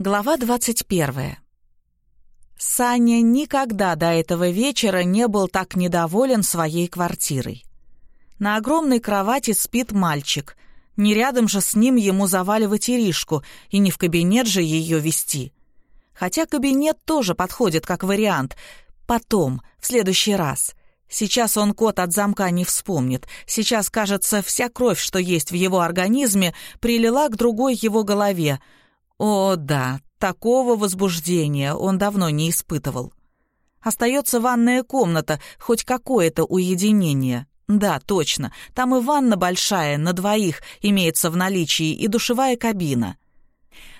Глава двадцать первая. Саня никогда до этого вечера не был так недоволен своей квартирой. На огромной кровати спит мальчик. Не рядом же с ним ему заваливать Иришку, и не в кабинет же ее вести. Хотя кабинет тоже подходит как вариант. Потом, в следующий раз. Сейчас он код от замка не вспомнит. Сейчас, кажется, вся кровь, что есть в его организме, прилила к другой его голове — о, да, такого возбуждения он давно не испытывал. Остается ванная комната, хоть какое-то уединение. Да, точно, там и ванна большая, на двоих, имеется в наличии, и душевая кабина.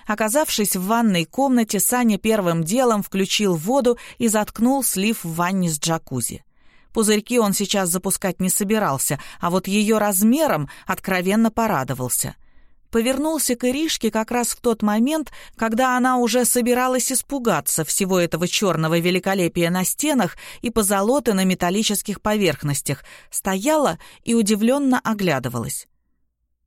Оказавшись в ванной комнате, Саня первым делом включил воду и заткнул слив в ванне с джакузи. Пузырьки он сейчас запускать не собирался, а вот ее размером откровенно порадовался — повернулся к Иришке как раз в тот момент, когда она уже собиралась испугаться всего этого черного великолепия на стенах и позолоты на металлических поверхностях, стояла и удивленно оглядывалась.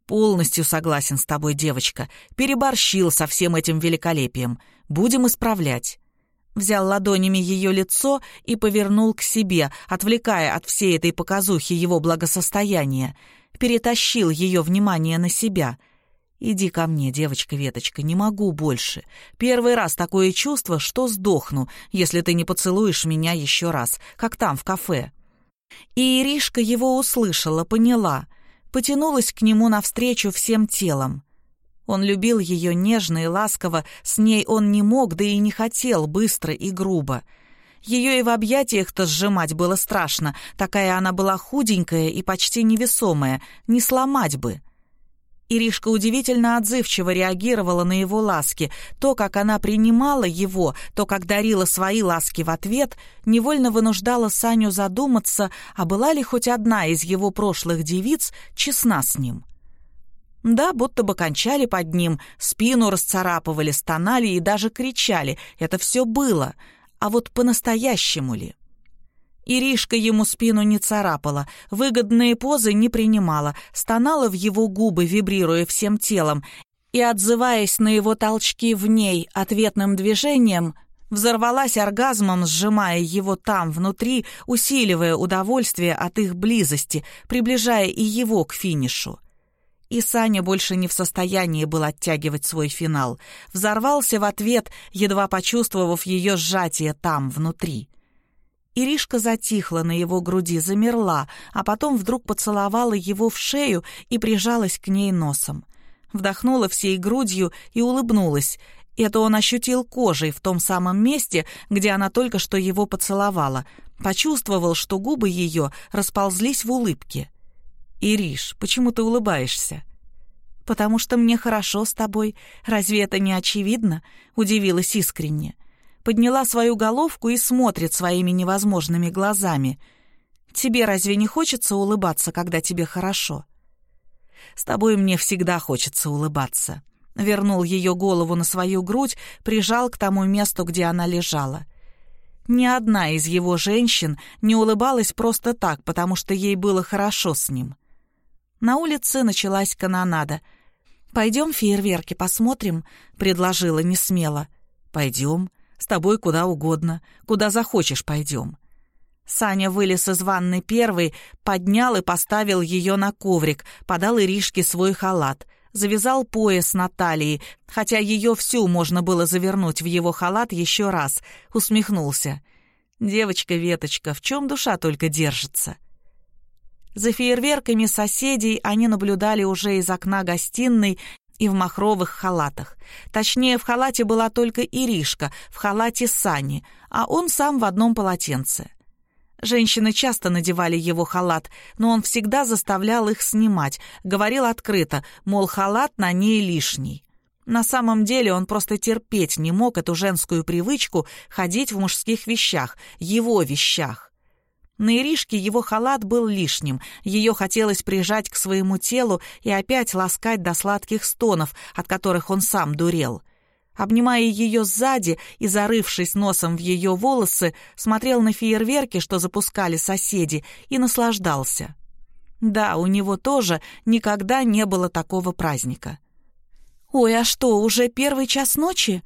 «Полностью согласен с тобой, девочка. Переборщил со всем этим великолепием. Будем исправлять». Взял ладонями ее лицо и повернул к себе, отвлекая от всей этой показухи его благосостояния. Перетащил ее внимание на себя — «Иди ко мне, девочка-веточка, не могу больше. Первый раз такое чувство, что сдохну, если ты не поцелуешь меня еще раз, как там, в кафе». И Иришка его услышала, поняла, потянулась к нему навстречу всем телом. Он любил ее нежно и ласково, с ней он не мог, да и не хотел, быстро и грубо. Ее и в объятиях-то сжимать было страшно, такая она была худенькая и почти невесомая, не сломать бы. Иришка удивительно отзывчиво реагировала на его ласки. То, как она принимала его, то, как дарила свои ласки в ответ, невольно вынуждало Саню задуматься, а была ли хоть одна из его прошлых девиц честна с ним. Да, будто бы кончали под ним, спину расцарапывали, стонали и даже кричали. Это все было. А вот по-настоящему ли? Иришка ему спину не царапала, выгодные позы не принимала, стонала в его губы, вибрируя всем телом, и, отзываясь на его толчки в ней ответным движением, взорвалась оргазмом, сжимая его там, внутри, усиливая удовольствие от их близости, приближая и его к финишу. И Саня больше не в состоянии был оттягивать свой финал. Взорвался в ответ, едва почувствовав ее сжатие там, внутри. Иришка затихла на его груди, замерла, а потом вдруг поцеловала его в шею и прижалась к ней носом. Вдохнула всей грудью и улыбнулась. Это он ощутил кожей в том самом месте, где она только что его поцеловала. Почувствовал, что губы ее расползлись в улыбке. «Ириш, почему ты улыбаешься?» «Потому что мне хорошо с тобой. Разве это не очевидно?» — удивилась искренне подняла свою головку и смотрит своими невозможными глазами. «Тебе разве не хочется улыбаться, когда тебе хорошо?» «С тобой мне всегда хочется улыбаться». Вернул ее голову на свою грудь, прижал к тому месту, где она лежала. Ни одна из его женщин не улыбалась просто так, потому что ей было хорошо с ним. На улице началась канонада. «Пойдем фейерверки посмотрим», — предложила несмело. «Пойдем», с тобой куда угодно. Куда захочешь, пойдем». Саня вылез из ванны первый, поднял и поставил ее на коврик, подал Иришке свой халат, завязал пояс на хотя ее всю можно было завернуть в его халат еще раз, усмехнулся. «Девочка-веточка, в чем душа только держится?» За фейерверками соседей они наблюдали уже из окна гостиной и в махровых халатах. Точнее, в халате была только Иришка, в халате Сани, а он сам в одном полотенце. Женщины часто надевали его халат, но он всегда заставлял их снимать, говорил открыто, мол, халат на ней лишний. На самом деле он просто терпеть не мог эту женскую привычку ходить в мужских вещах, его вещах. На Иришке его халат был лишним, ее хотелось прижать к своему телу и опять ласкать до сладких стонов, от которых он сам дурел. Обнимая ее сзади и зарывшись носом в ее волосы, смотрел на фейерверки, что запускали соседи, и наслаждался. Да, у него тоже никогда не было такого праздника. «Ой, а что, уже первый час ночи?»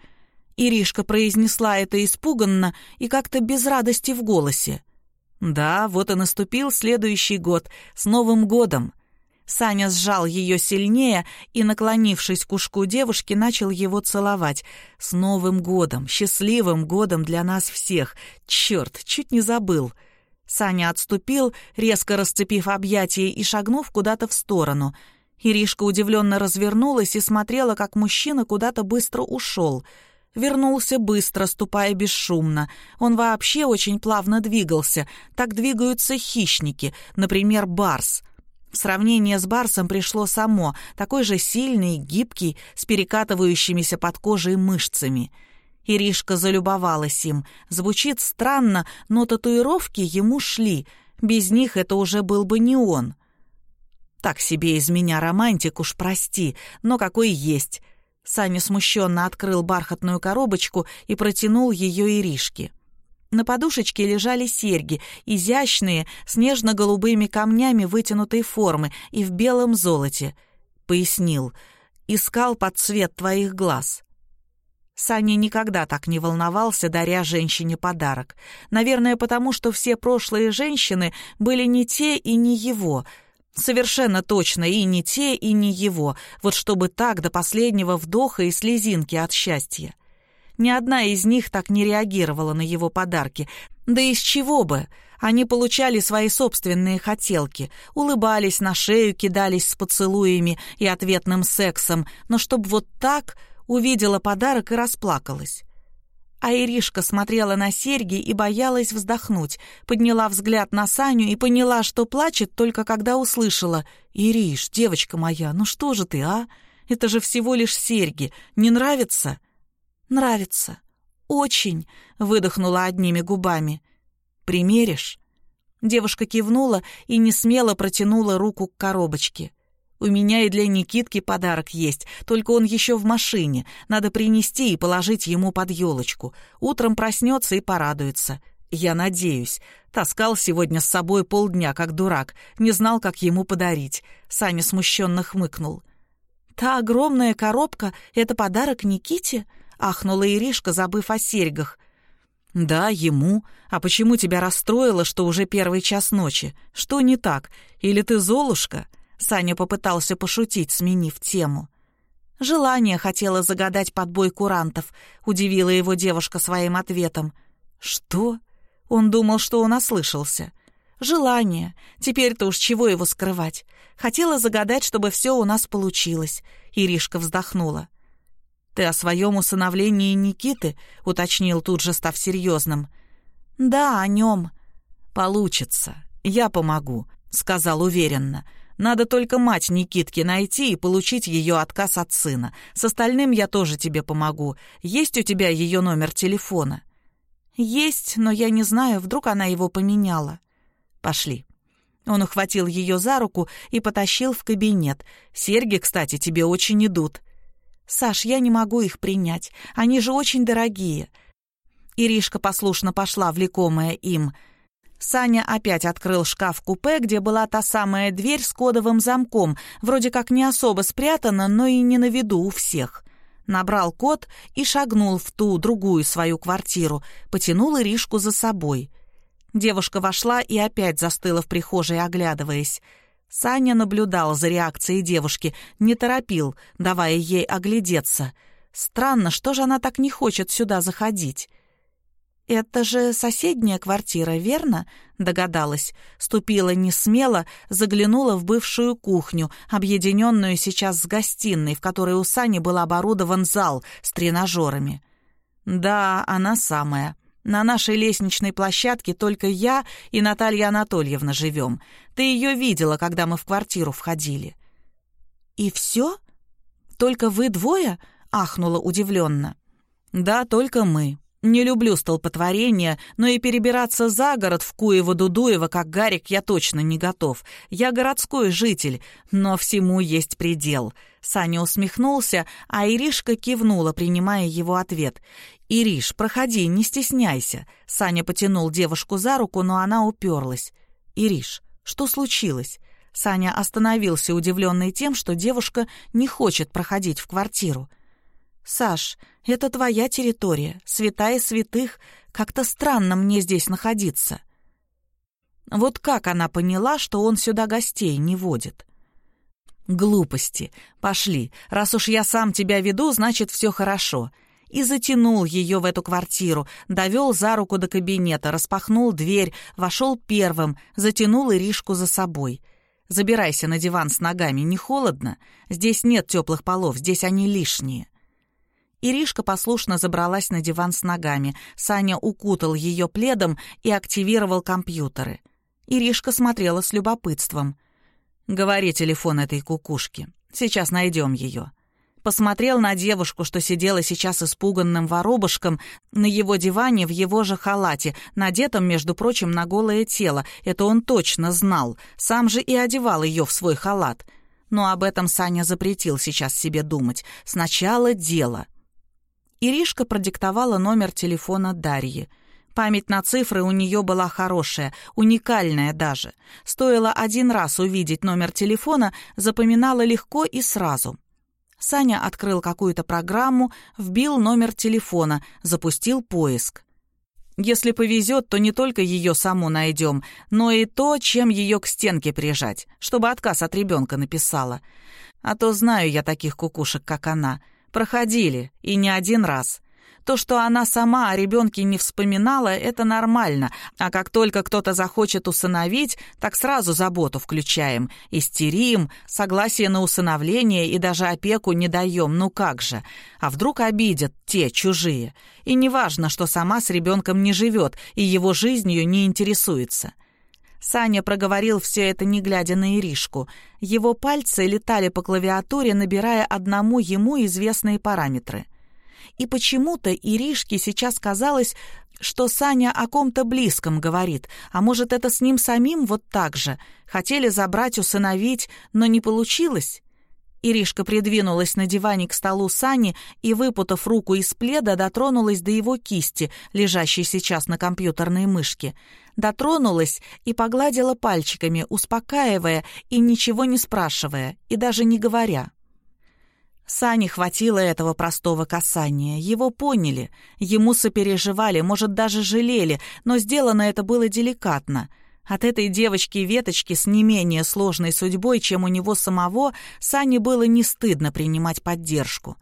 Иришка произнесла это испуганно и как-то без радости в голосе. Да, вот и наступил следующий год, с Новым годом. Саня сжал ее сильнее и, наклонившись к ушку девушки, начал его целовать. «С Новым годом! Счастливым годом для нас всех! Черт, чуть не забыл!» Саня отступил, резко расцепив объятия и шагнув куда-то в сторону. Иришка удивленно развернулась и смотрела, как мужчина куда-то быстро ушел. Вернулся быстро, ступая бесшумно. Он вообще очень плавно двигался. Так двигаются хищники, например, барс — Сравнение с Барсом пришло само, такой же сильный, гибкий, с перекатывающимися под кожей мышцами. Иришка залюбовалась им. Звучит странно, но татуировки ему шли. Без них это уже был бы не он. Так себе из меня романтик, уж прости, но какой есть. Саня смущенно открыл бархатную коробочку и протянул ее Иришке. На подушечке лежали серьги, изящные, с нежно-голубыми камнями вытянутой формы и в белом золоте. Пояснил. «Искал под цвет твоих глаз». Саня никогда так не волновался, даря женщине подарок. Наверное, потому что все прошлые женщины были не те и не его. Совершенно точно и не те, и не его. Вот чтобы так до последнего вдоха и слезинки от счастья. Ни одна из них так не реагировала на его подарки. Да из чего бы? Они получали свои собственные хотелки, улыбались на шею, кидались с поцелуями и ответным сексом, но чтоб вот так увидела подарок и расплакалась. А Иришка смотрела на серьги и боялась вздохнуть, подняла взгляд на Саню и поняла, что плачет только когда услышала «Ириш, девочка моя, ну что же ты, а? Это же всего лишь серьги, не нравится?» «Нравится. Очень», — выдохнула одними губами. «Примеришь?» Девушка кивнула и не смело протянула руку к коробочке. «У меня и для Никитки подарок есть, только он еще в машине. Надо принести и положить ему под елочку. Утром проснется и порадуется. Я надеюсь. Таскал сегодня с собой полдня, как дурак. Не знал, как ему подарить». Саня смущенно хмыкнул. «Та огромная коробка — это подарок Никите?» — ахнула Иришка, забыв о серьгах. «Да, ему. А почему тебя расстроило, что уже первый час ночи? Что не так? Или ты Золушка?» Саня попытался пошутить, сменив тему. «Желание хотела загадать подбой курантов», — удивила его девушка своим ответом. «Что?» Он думал, что он ослышался. «Желание. Теперь-то уж чего его скрывать. Хотела загадать, чтобы все у нас получилось». Иришка вздохнула. «Ты о своем усыновлении Никиты?» — уточнил тут же, став серьезным. «Да, о нем». «Получится. Я помогу», — сказал уверенно. «Надо только мать Никитки найти и получить ее отказ от сына. С остальным я тоже тебе помогу. Есть у тебя ее номер телефона?» «Есть, но я не знаю, вдруг она его поменяла». «Пошли». Он ухватил ее за руку и потащил в кабинет. «Серьги, кстати, тебе очень идут. «Саш, я не могу их принять. Они же очень дорогие». Иришка послушно пошла, влекомая им. Саня опять открыл шкаф-купе, где была та самая дверь с кодовым замком, вроде как не особо спрятана, но и не на виду у всех. Набрал код и шагнул в ту, другую свою квартиру, потянул Иришку за собой. Девушка вошла и опять застыла в прихожей, оглядываясь. Саня наблюдал за реакцией девушки, не торопил, давая ей оглядеться. Странно, что же она так не хочет сюда заходить? «Это же соседняя квартира, верно?» — догадалась. Ступила не смело, заглянула в бывшую кухню, объединенную сейчас с гостиной, в которой у Сани был оборудован зал с тренажерами. «Да, она самая. На нашей лестничной площадке только я и Наталья Анатольевна живем. Ты ее видела, когда мы в квартиру входили». «И все? Только вы двое?» — ахнула удивленно. «Да, только мы. Не люблю столпотворения, но и перебираться за город в Куево-Дудуево, как Гарик, я точно не готов. Я городской житель, но всему есть предел». Саня усмехнулся, а Иришка кивнула, принимая его ответ. «Ириш, проходи, не стесняйся». Саня потянул девушку за руку, но она уперлась. «Ириш, что случилось?» Саня остановился, удивленный тем, что девушка не хочет проходить в квартиру. «Саш, это твоя территория, святая святых. Как-то странно мне здесь находиться». Вот как она поняла, что он сюда гостей не водит? «Глупости. Пошли. Раз уж я сам тебя веду, значит, все хорошо». И затянул ее в эту квартиру, довел за руку до кабинета, распахнул дверь, вошел первым, затянул Иришку за собой. «Забирайся на диван с ногами, не холодно? Здесь нет теплых полов, здесь они лишние». Иришка послушно забралась на диван с ногами. Саня укутал ее пледом и активировал компьютеры. Иришка смотрела с любопытством. «Говори телефон этой кукушки. Сейчас найдем ее». Посмотрел на девушку, что сидела сейчас испуганным воробушком на его диване в его же халате, надетом, между прочим, на голое тело. Это он точно знал. Сам же и одевал ее в свой халат. Но об этом Саня запретил сейчас себе думать. Сначала дело. Иришка продиктовала номер телефона Дарьи. Память на цифры у нее была хорошая, уникальная даже. Стоило один раз увидеть номер телефона, запоминала легко и сразу. Саня открыл какую-то программу, вбил номер телефона, запустил поиск. Если повезет, то не только ее саму найдем, но и то, чем ее к стенке прижать, чтобы отказ от ребенка написала. А то знаю я таких кукушек, как она. Проходили, и не один раз. То, что она сама о ребенке не вспоминала, это нормально, а как только кто-то захочет усыновить, так сразу заботу включаем, истерим, согласие на усыновление и даже опеку не даем, ну как же. А вдруг обидят те, чужие? И неважно, что сама с ребенком не живет и его жизнью не интересуется. Саня проговорил все это, не глядя на Иришку. Его пальцы летали по клавиатуре, набирая одному ему известные параметры — и почему-то Иришке сейчас казалось, что Саня о ком-то близком говорит, а может, это с ним самим вот так же. Хотели забрать, усыновить, но не получилось. Иришка придвинулась на диване к столу Сани и, выпутав руку из пледа, дотронулась до его кисти, лежащей сейчас на компьютерной мышке. Дотронулась и погладила пальчиками, успокаивая и ничего не спрашивая, и даже не говоря. Сане хватило этого простого касания. Его поняли, ему сопереживали, может, даже жалели, но сделано это было деликатно. От этой девочки-веточки с не менее сложной судьбой, чем у него самого, Сане было не стыдно принимать поддержку.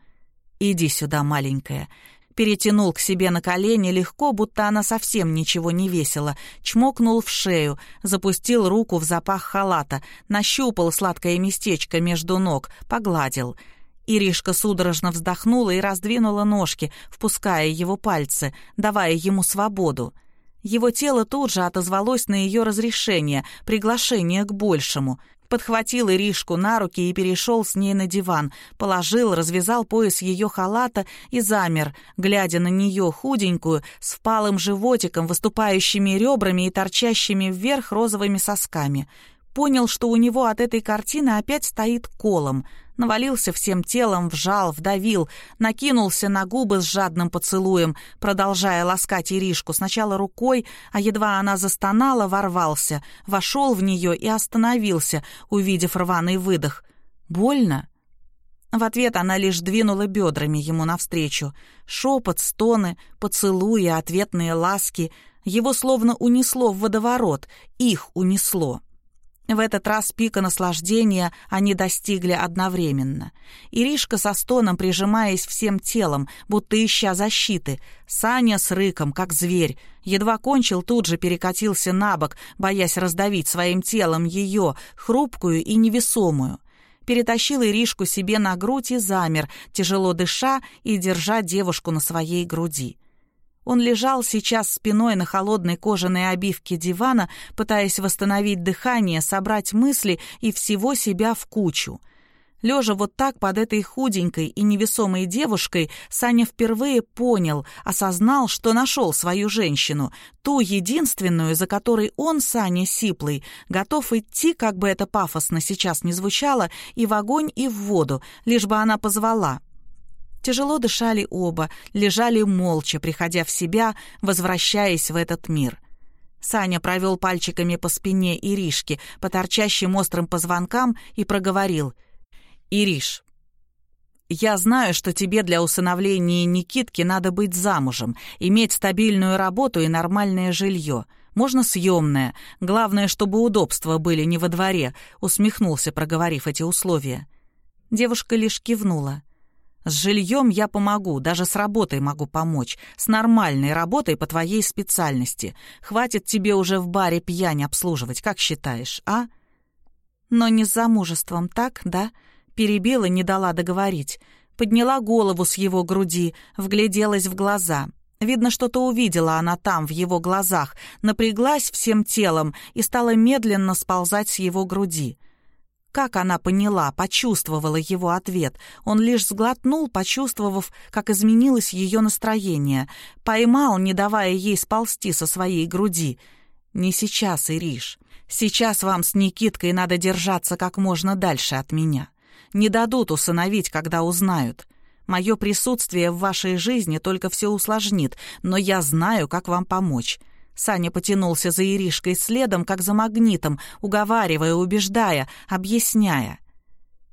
«Иди сюда, маленькая». Перетянул к себе на колени легко, будто она совсем ничего не весила, чмокнул в шею, запустил руку в запах халата, нащупал сладкое местечко между ног, погладил — Иришка судорожно вздохнула и раздвинула ножки, впуская его пальцы, давая ему свободу. Его тело тут же отозвалось на ее разрешение, приглашение к большему. Подхватил Иришку на руки и перешел с ней на диван, положил, развязал пояс ее халата и замер, глядя на нее худенькую, с впалым животиком, выступающими ребрами и торчащими вверх розовыми сосками. Понял, что у него от этой картины опять стоит колом — навалился всем телом, вжал, вдавил, накинулся на губы с жадным поцелуем, продолжая ласкать Иришку сначала рукой, а едва она застонала, ворвался, вошел в нее и остановился, увидев рваный выдох. «Больно?» В ответ она лишь двинула бедрами ему навстречу. Шепот, стоны, поцелуи, ответные ласки. Его словно унесло в водоворот, их унесло. В этот раз пика наслаждения они достигли одновременно. Иришка со стоном, прижимаясь всем телом, будто ища защиты. Саня с рыком, как зверь. Едва кончил, тут же перекатился на бок, боясь раздавить своим телом ее, хрупкую и невесомую. Перетащил Иришку себе на грудь и замер, тяжело дыша и держа девушку на своей груди. Он лежал сейчас спиной на холодной кожаной обивке дивана, пытаясь восстановить дыхание, собрать мысли и всего себя в кучу. Лежа вот так под этой худенькой и невесомой девушкой, Саня впервые понял, осознал, что нашел свою женщину, ту единственную, за которой он, Саня Сиплый, готов идти, как бы это пафосно сейчас не звучало, и в огонь, и в воду, лишь бы она позвала. Тяжело дышали оба, лежали молча, приходя в себя, возвращаясь в этот мир. Саня провел пальчиками по спине Иришки, по торчащим острым позвонкам, и проговорил. «Ириш, Я знаю, что тебе для усыновления Никитки надо быть замужем, иметь стабильную работу и нормальное жилье. Можно съемное. Главное, чтобы удобства были не во дворе», — усмехнулся, проговорив эти условия. Девушка лишь кивнула. «С жильем я помогу, даже с работой могу помочь. С нормальной работой по твоей специальности. Хватит тебе уже в баре пьянь обслуживать, как считаешь, а?» «Но не с замужеством, так, да?» Перебила, не дала договорить. Подняла голову с его груди, вгляделась в глаза. Видно, что-то увидела она там, в его глазах, напряглась всем телом и стала медленно сползать с его груди. Как она поняла, почувствовала его ответ? Он лишь сглотнул, почувствовав, как изменилось ее настроение. Поймал, не давая ей сползти со своей груди. «Не сейчас, Ириш. Сейчас вам с Никиткой надо держаться как можно дальше от меня. Не дадут усыновить, когда узнают. Мое присутствие в вашей жизни только все усложнит, но я знаю, как вам помочь». Саня потянулся за Иришкой следом, как за магнитом, уговаривая, убеждая, объясняя.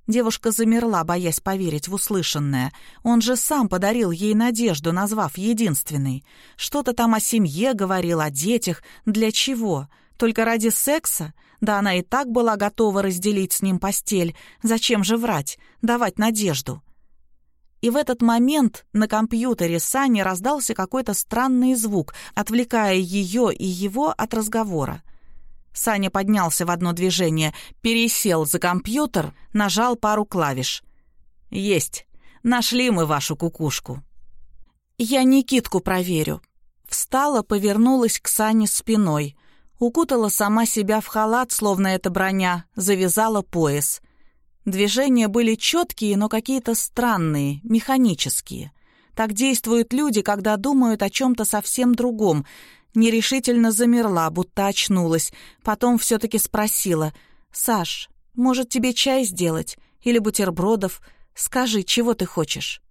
Девушка замерла, боясь поверить в услышанное. Он же сам подарил ей надежду, назвав единственной. Что-то там о семье говорил, о детях. Для чего? Только ради секса? Да она и так была готова разделить с ним постель. Зачем же врать? Давать надежду. И в этот момент на компьютере Сани раздался какой-то странный звук, отвлекая ее и его от разговора. Саня поднялся в одно движение, пересел за компьютер, нажал пару клавиш. «Есть. Нашли мы вашу кукушку». «Я Никитку проверю». Встала, повернулась к Сане спиной. Укутала сама себя в халат, словно это броня, завязала пояс. Движения были четкие, но какие-то странные, механические. Так действуют люди, когда думают о чем-то совсем другом. Нерешительно замерла, будто очнулась. Потом все-таки спросила. «Саш, может, тебе чай сделать? Или бутербродов? Скажи, чего ты хочешь?»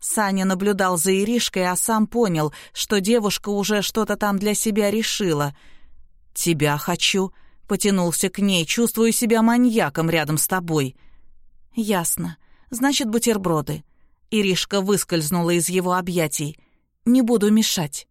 Саня наблюдал за Иришкой, а сам понял, что девушка уже что-то там для себя решила — «Тебя хочу», — потянулся к ней, «чувствую себя маньяком рядом с тобой». «Ясно. Значит, бутерброды». Иришка выскользнула из его объятий. «Не буду мешать».